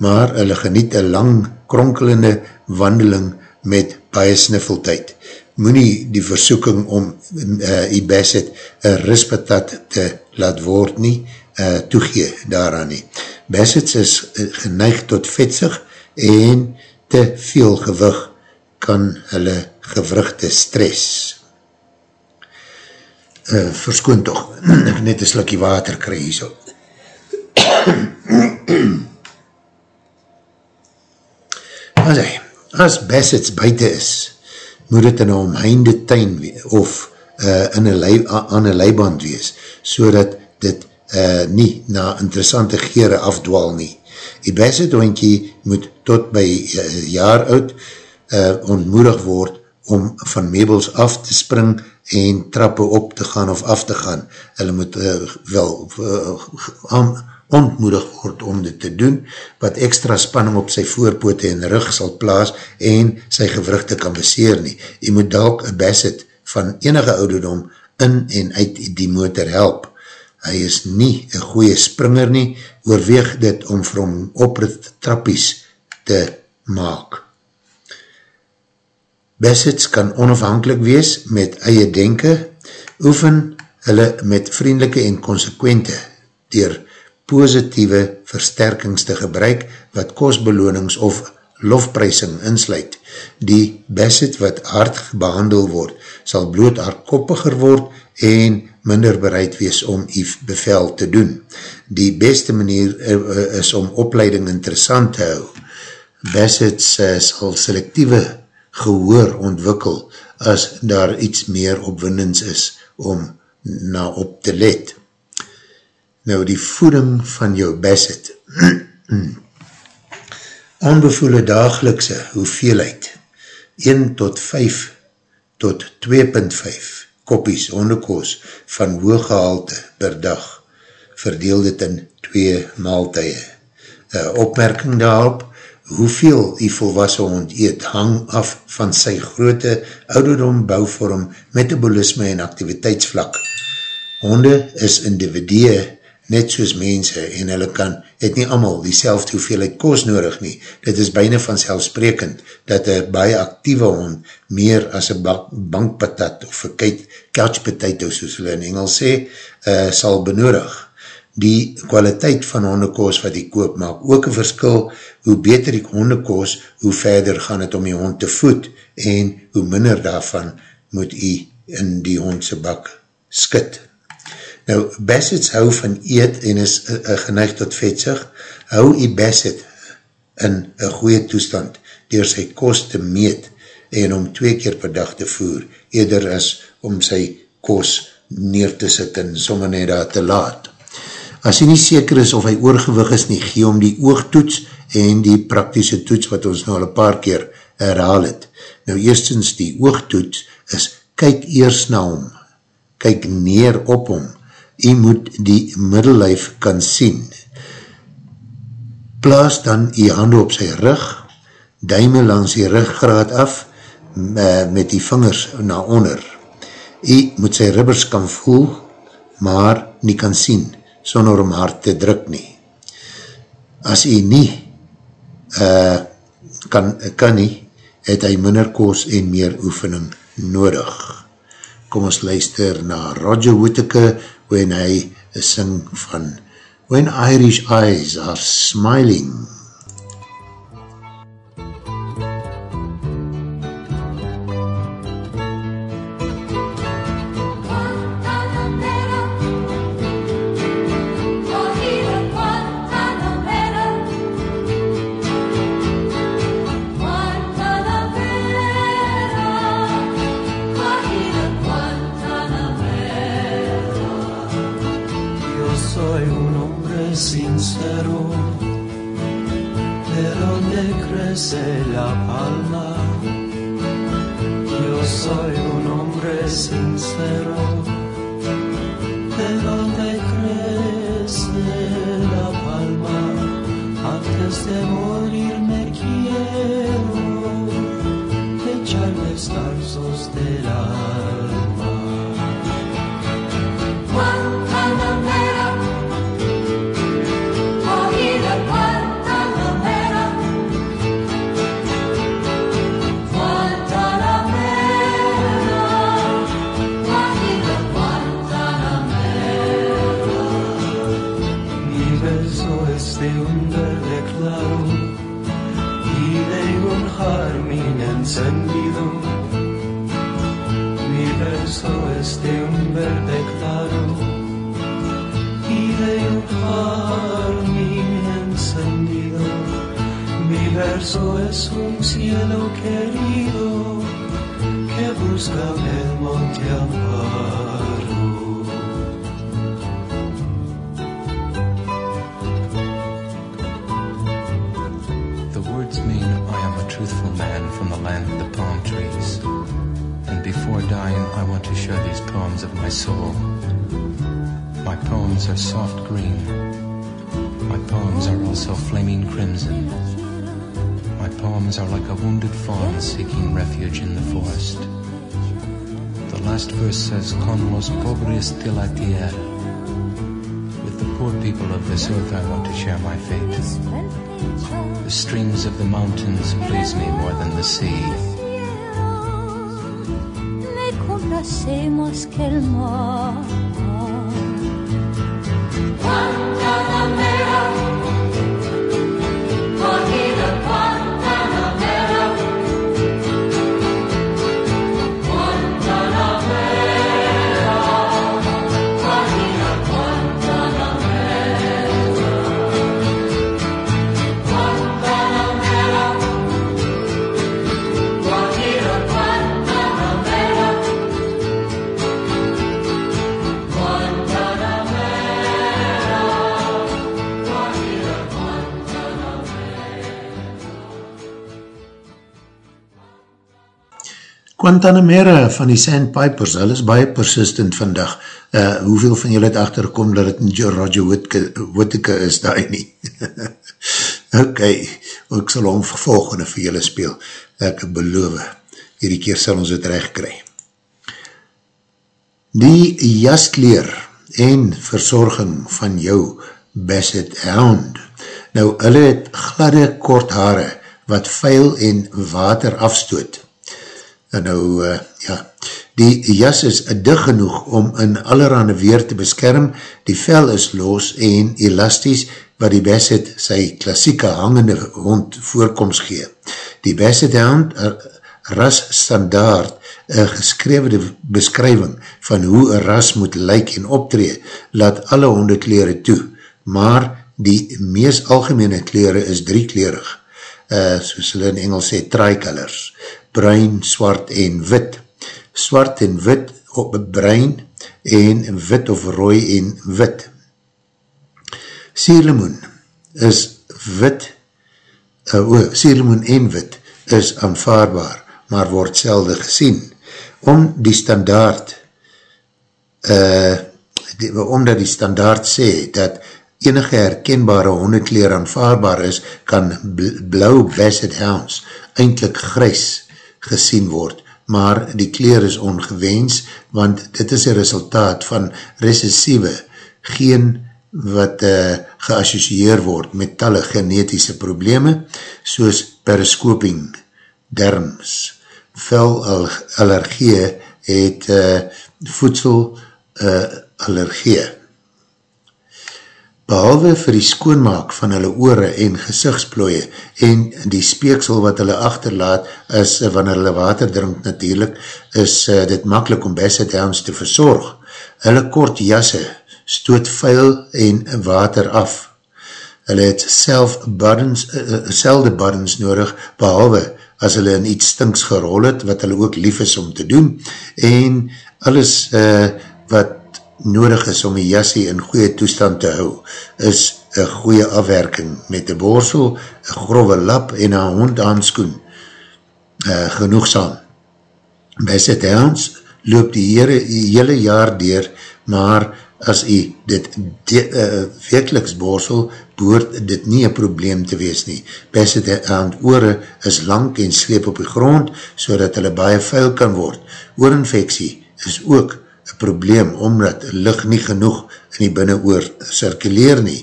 maar hulle geniet een lang kronkelende wandeling met baie sniffeltijd. Moe nie die versoeking om uh, die Basset een rispatat te laat word nie, uh, toegee daaraan nie. Bassets is geneig tot vetsig en te veel gewig kan hulle gewrugte stres. Uh, verskoon toch, ek net een slikkie water kry hier so. as hy, as Bassets buiten is, moet het in een omheinde tuin of uh, in een lei, aan een leiband wees, so dat dit uh, nie na interessante gere afdwaal nie. Die Basset hondje moet tot by uh, jaar oud uh, ontmoedig word om van meubels af te spring en trappe op te gaan of af te gaan. Hulle moet uh, wel uh, ontmoedig word om dit te doen, wat extra spanning op sy voorpoote en rug sal plaas en sy gewrugte kan beseer nie. Jy moet dalk een Bassett van enige ouderdom in en uit die motor help. Hy is nie een goeie springer nie, oorweeg dit om vir hom oprit trappies te maak. Bassetts kan onafhankelijk wees met eie denke, oefen hulle met vriendelike en consequente dier positieve versterkings te gebruik wat kostbelonings of lofprysing insluit. Die Bassett wat hard behandel word, sal bloot hardkoppiger word en minder bereid wees om die bevel te doen. Die beste manier uh, is om opleiding interessant te hou. Bassett uh, sal selectieve gehoor ontwikkel as daar iets meer opwindends is om na op te let. Nou die voeding van jou Bassett. Onbevoele dagelikse hoeveelheid 1 tot 5 tot 2.5 kopies hondekoos van hooggehalte per dag verdeel dit in 2 maaltuie. Uh, opmerking daarop, hoeveel die volwassen hond eet hang af van sy grote ouderdom, bouwvorm, metabolisme en activiteitsvlak. Honde is individue net soos mense en hulle kan, het nie allemaal die selfde hoeveelheid koos nodig nie. Dit is bijna vanzelfsprekend dat een baie actieve hond meer as een bankpatat of een couch potato soos hulle in Engels sê, uh, sal benodig. Die kwaliteit van hondekoos wat die koop maak ook een verskil, hoe beter die hondekoos, hoe verder gaan het om die hond te voed en hoe minder daarvan moet die in die hondse bak skit. Nou, Bassett hou van eet en is uh, geneig tot vetsig, hou die Bassett in een goeie toestand door sy kost te meet en om twee keer per dag te voer, eerder as om sy kost neer te sit en sommer net daar te laat. As hy nie seker is of hy oorgewig is nie, gee om die oogtoets en die praktische toets wat ons nou al een paar keer herhaal het. Nou eerstens die oogtoets is, kyk eers na hom, kyk neer op hom, jy moet die middellijf kan sien. Plaas dan jy hande op sy rug, duime langs die ruggraad af, met die vingers na onder. Jy moet sy ribbers kan voel, maar nie kan sien, sonder om hard te druk nie. As jy nie uh, kan, kan nie, het hy minder koos en meer oefening nodig. Kom ons luister na Roger Whittaker when hy sing van When Irish Eyes Are Smiling. desde la palma. Yo soy un hombre sincero. es un cielo querido que busca el monte amparo. The words mean I am a truthful man from the land of the palm trees. And before dying, I want to share these poems of my soul. My poems are soft green. My poems are also flaming crimson. Palms are like a wounded fawn seeking refuge in the forest. The last verse says, Con los pobres de la tierra. With the poor people of this earth I want to share my fate. The streams of the mountains please me more than the sea. Guantanamera van die Sandpipers, hulle is baie persistent vandag. Uh, hoeveel van julle het achterkom dat het nie Roger Whittaker is daar nie? ok, ek sal hom vervolgende vir julle speel. Ek beloof, hierdie keer sal ons het recht kry. Die jaskleer en verzorging van jou Basset Hound. Nou, hulle het gladde kort haare wat vuil en water afstoot En nou, uh, ja, die jas is dig genoeg om in allerhande weer te beskerm, die vel is los en elasties, wat die Basset sy klassieke hangende hond voorkomst gee. Die Basset Hound, ras standaard, een geskrewe beskrywing van hoe een ras moet lyk en optree, laat alle hondekleren toe, maar die mees algemene kleren is drieklerig, uh, soos hulle in Engels sê, tricolors bruin, swart en wit. Swart en wit op bruin en wit of rooi en wit. Sierlemoen is wit, uh, oh, sierlemoen en wit is aanvaarbaar, maar word selde gesien. Om die standaard, uh, die, omdat die standaard sê dat enige herkenbare hondekleer aanvaarbaar is, kan blauw basset hounds eindelijk grys gesien word, maar die kleer is ongewens, want dit is een resultaat van recessieve, geen wat uh, geassocieer word met talle genetische probleme, soos periscoping, derms, velallergie, het uh, voedsel uh, allergie behalwe vir die skoonmaak van hulle oore en gezichtsplooie en die speeksel wat hulle achterlaat is wanneer hulle water drink natuurlijk, is uh, dit makkelijk om Basset Hounds te verzorg. Hulle kort jasse stoot vuil en water af. Hulle het self buttons, uh, selde buttons nodig, behalwe as hulle in iets stinks gerol het, wat hulle ook lief is om te doen, en alles uh, wat nodig is om die jassie in goeie toestand te hou, is een goeie afwerking met een borsel, een grove lap en een hond aanskoen. Uh, genoegzaam. By sit hounds loop die hele, hele jaar deur, maar as jy dit uh, wekeliks borsel, behoort dit nie een probleem te wees nie. By sit hound oore is lang en sleep op die grond, so hulle baie vuil kan word. Oorinfeksie is ook een probleem, omdat licht nie genoeg in die binnenoor circuleer nie.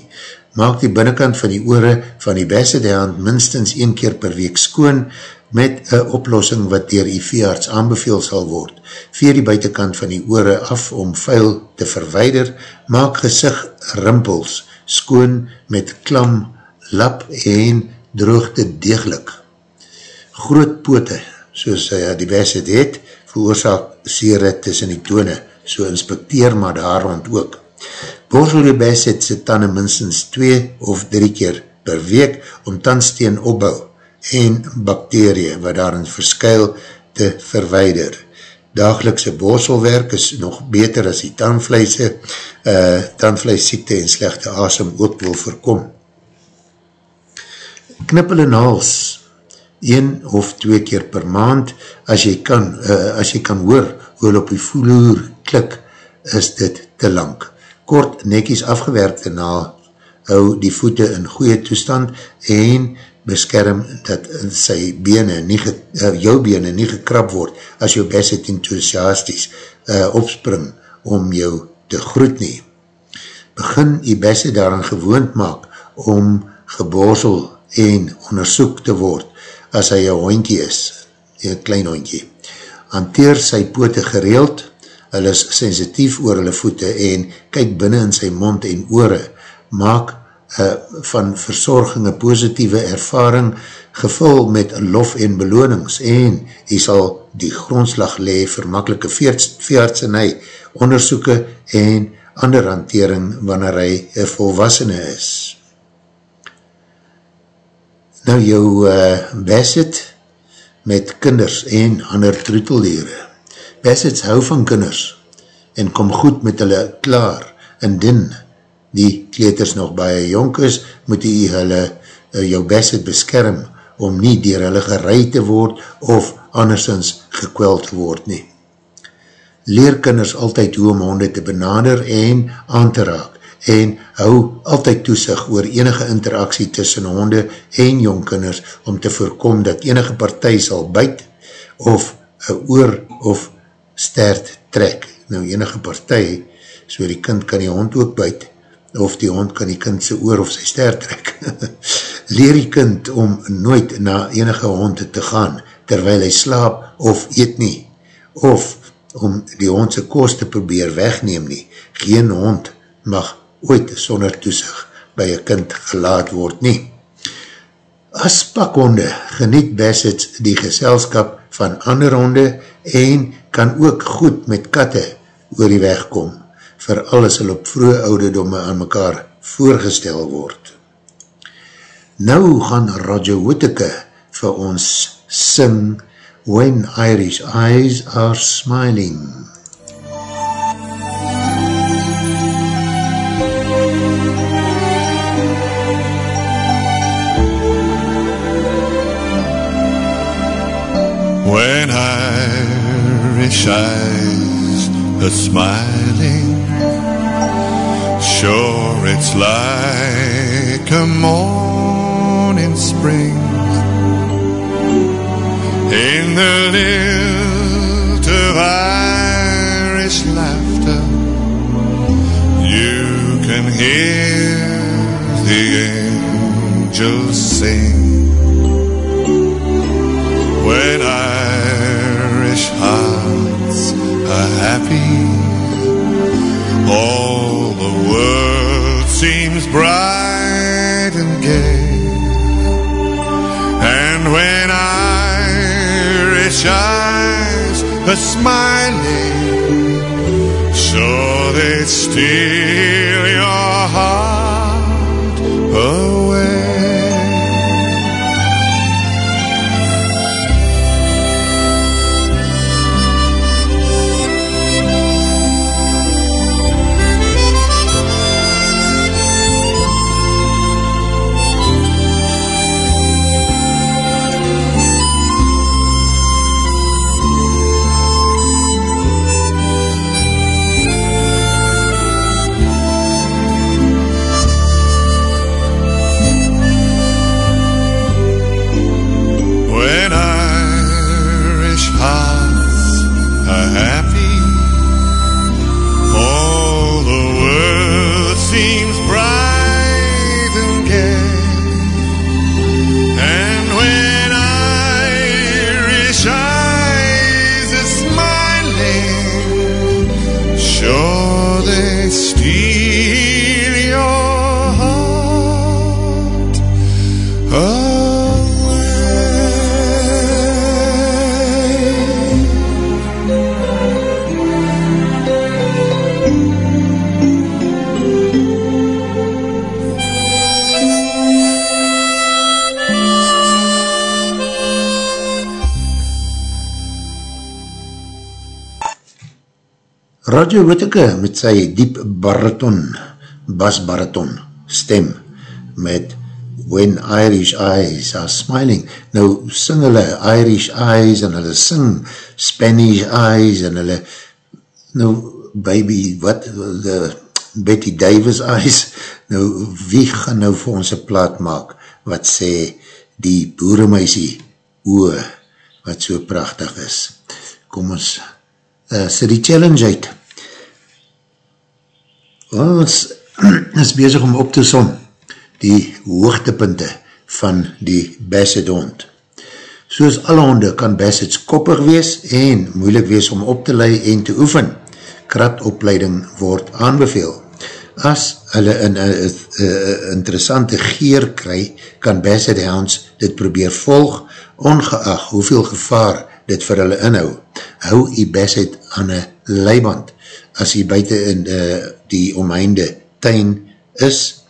Maak die binnenkant van die oore van die beste hand minstens een keer per week skoon met een oplossing wat dier die veearts aanbeveel sal word. Veer die buitenkant van die oore af om vuil te verweider, maak gezicht rimpels skoon met klam, lap en droogte degelijk. Groot pote, soos uh, die beste het, veroorzaak sere tussen die tone, so inspecteer maar daar rond ook. Borsel die bes het sy tanden minstens 2 of 3 keer per week om tandsteen opbouw en bakterie wat daarin verskuil te verweider. Dagelikse borselwerk is nog beter as die tandvleise, uh, tandvleisziekte en slechte asem ook wil voorkom. Knippel en hals, een of twee keer per maand, as jy kan, uh, as jy kan hoor, hoe op die vloer klik, is dit te lang. Kort, nekies afgewerkte naal, hou die voete in goeie toestand en beskerm dat sy bene nie ge, uh, jou bene nie gekrap word as jou Bassett enthousiasties uh, opspring om jou te groet nie. Begin die Bassett daarin gewoond maak om geborsel en onderzoek te word as hy jou hondkie is, een klein hondkie. Hanteer sy poote gereeld, hy is sensitief oor hulle voete en kyk binnen in sy mond en oore, maak uh, van verzorging een positieve ervaring gevul met lof en belonings en hy sal die grondslag lee vir makkelike veertsenij, onderzoeken en ander hantering wanneer hy een volwassene is. Nou jou uh, Bassett met kinders en ander troeteldeere. Bassets hou van kinders en kom goed met hulle klaar en din die kleeters nog baie jonk is, moet jy hulle uh, jou Bassett beskerm om nie dier hulle gerei te word of andersens gekweld word nie. Leer kinders altyd hoe om honde te benader en aan te raak en hou altyd toesig oor enige interaksie tussen honde en jongkinders om te voorkom dat enige partij sal byt of een oor of stert trek. Nou enige partij, so die kind kan die hond ook byt of die hond kan die kind sy oor of sy ster trek. Leer die kind om nooit na enige hond te gaan, terwyl hy slaap of eet nie, of om die hond sy kost te probeer wegneem nie. Geen hond mag ooit sonder toesig by een kind gelaat word nie. As pakhonde geniet Bassett die geselskap van ander honde en kan ook goed met katte oor die weg kom vir alles hulle op vroege ouderdomme aan mekaar voorgestel word. Nou gaan Roger Whittaker vir ons sing When Irish Eyes Are Smiling. When Irish eyes a smiling. Sure it's like a morning spring. In the lilt of Irish laughter You can hear the angels sing. When Irish eyes are smiling Sure they steal Roger Whittaker met sy diep bariton, bas bariton stem met When Irish Eyes Are Smiling. Nou sing hulle Irish Eyes en hulle sing Spanish Eyes en hulle nou baby, wat, the Betty Davis Eyes, nou wie gaan nou vir ons een plaat maak, wat sê die boeremeisie oe, wat so prachtig is. Kom ons, uh, sê die challenge uit. Ons is bezig om op te som die hoogtepunte van die Basset hond. Soos alle honde kan Bassets koppig wees en moeilik wees om op te lei en te oefen. Kratopleiding word aanbeveel. As hulle in een interessante geer kry, kan Basset Hounds dit probeer volg, ongeag hoeveel gevaar dit vir hulle inhou. Hou die Basset aan een leiband, as hy buiten in uh, die omheinde tuin is,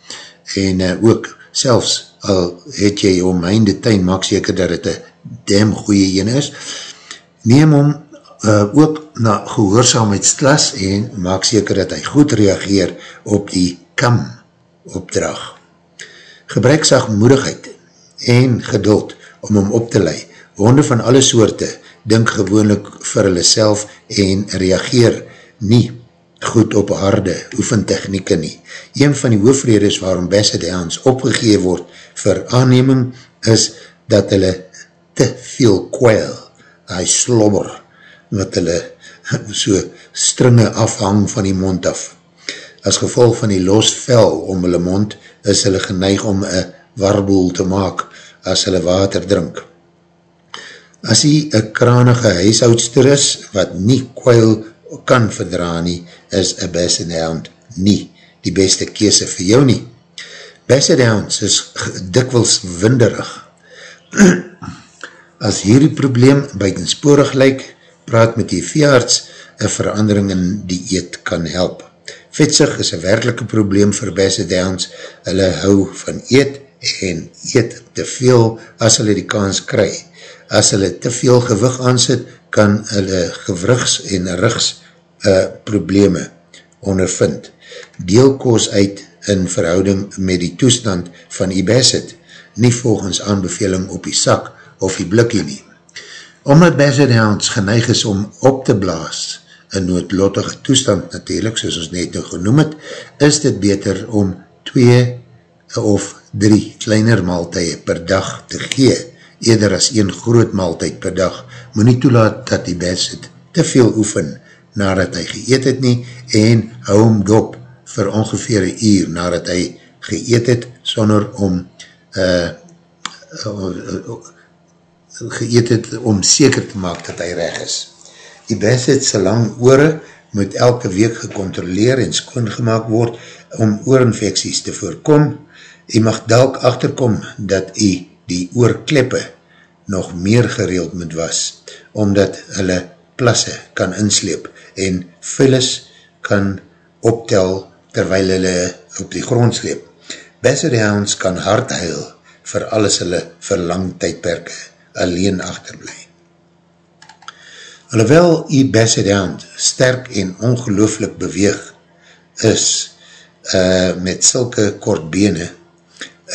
en uh, ook selfs al het jy omheinde tuin, maak seker dat het een damn goeie een is, neem hom uh, ook na gehoorzaamheidsklas en maak seker dat hy goed reageer op die kam opdrag. Gebruik sagmoedigheid en geduld om hom op te lei. Honde van alle soorte dink gewoonlik vir hulle self en reageer nie goed op harde oefentechnieke nie. Een van die hoofredes waarom Basset Hounds opgegee word vir aanneming is dat hulle te veel kwijl, hy slobber, wat hulle so stringe afhang van die mond af. As gevolg van die los vel om hulle mond, is hulle geneig om een warboel te maak as hulle water drink. As hy een kranige huishoudster is, wat nie kwijl kan verdra nie, is een Basset Hound nie die beste kese vir jou nie. Basset Hounds is dikwels winderig. As hierdie probleem buitensporig lyk, praat met die veearts, een verandering in die eet kan help. Vetsig is een werkelike probleem vir Basset Hounds, hulle hou van eet en eet te veel as hulle die kans kry. As hulle te veel gewig aansit, kan hulle gewrigs en rigs uh, probleme ondervind. Deel koos uit in verhouding met die toestand van die Bassett, nie volgens aanbeveling op die sak of die blikkie nie. Omdat Bassett Hounds geneig is om op te blaas, een noodlottige toestand natuurlijk, soos ons net nou genoem het, is dit beter om twee of drie kleiner maaltuie per dag te gee, eerder as een groot maaltuid per dag, moet nie toelaat dat die Bassett te veel oefen nadat hy geëet het nie en hou hom dop vir ongeveer een uur nadat hy geëet het sonder om uh, geëet het om seker te maak dat hy reg is. Die Bassett sy lang oore moet elke week gecontroleer en skoongemaak word om oorinfecties te voorkom. Jy mag dalk achterkom dat jy die oorkleppe nog meer gereeld moet was, omdat hulle plasse kan insleep en vullis kan optel terwijl hulle op die grond sleep. Basset Hounds kan hard huil vir alles hulle verlang tydperke alleen achterblij. Alhoewel die Basset Hound sterk en ongelooflik beweeg is uh, met sulke kort bene,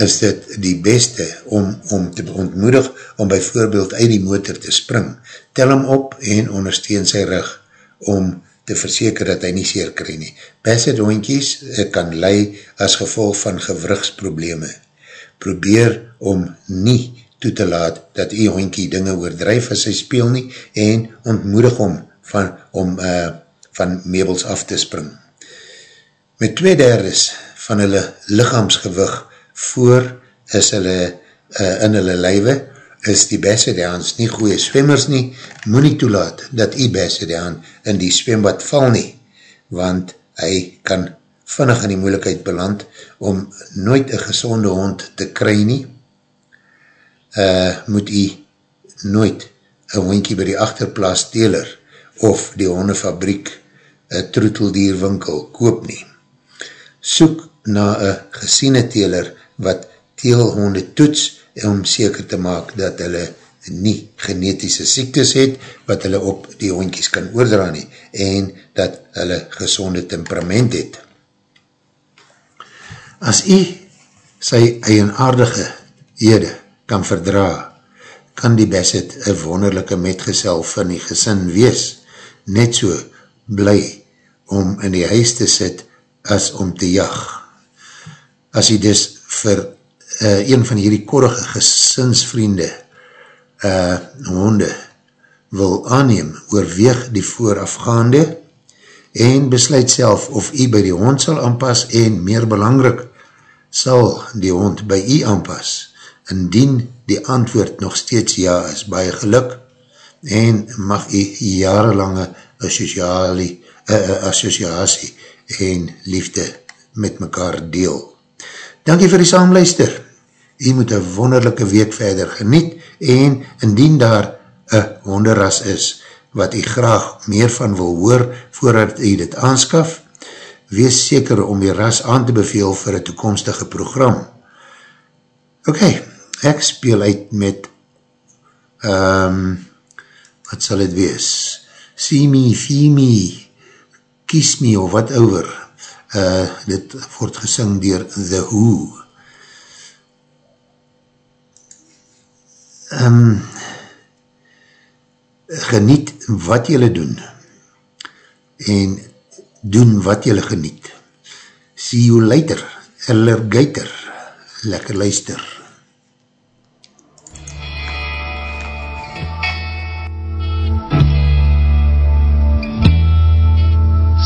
is dit die beste om, om te ontmoedig om bijvoorbeeld uit die motor te spring. Tel hom op en ondersteun sy rug om te verseker dat hy nie seer kry nie. Basset hoinkies eh, kan lei as gevolg van gewrigsprobleme. Probeer om nie toe te laat dat die hoinkie dinge oordrijf as hy speel nie en ontmoedig om van, om uh, van meubels af te spring. Met twee derdes van hulle lichaamsgewig voor is hulle uh, in hulle lywe is die Bassedeans nie goeie swemmers nie, moet nie toelaat dat die Bassedean in die zwembad val nie, want hy kan vinnig in die moeilikheid beland om nooit een gezonde hond te kry nie, uh, moet hy nooit een hondkie by die achterplaas teler of die hondefabriek een troeteldierwinkel koop nie. Soek na een gesiene teler wat teelhonde toets om seker te maak dat hulle nie genetische siektes het, wat hulle op die hondkies kan oordra nie, en dat hulle gezonde temperament het. As jy sy eienaardige ede kan verdra, kan die Bassett een wonderlijke metgesel van die gesin wees, net so bly om in die huis te sit as om te jag. As jy dus vir uh, een van hierdie korrige gesinsvriende uh, honde wil aanneem, oorweeg die voorafgaande en besluit self of jy by die hond sal aanpas en meer belangrik sal die hond by jy aanpas. Indien die antwoord nog steeds ja is, baie geluk en mag jy jarenlange associatie, uh, associatie en liefde met mekaar deel. Dankie vir die saamluister. Jy moet een wonderlijke week verder geniet en indien daar een honderras is wat jy graag meer van wil hoor voordat jy dit aanskaf, wees seker om die ras aan te beveel vir een toekomstige program. Ok, ek speel uit met um, wat sal het wees? See me, fee me, kies me of wat over uh, dit word gesing dier The Who. Um, geniet wat jylle doen en doen wat jylle geniet. See you later, alligator. Lekker luister.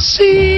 See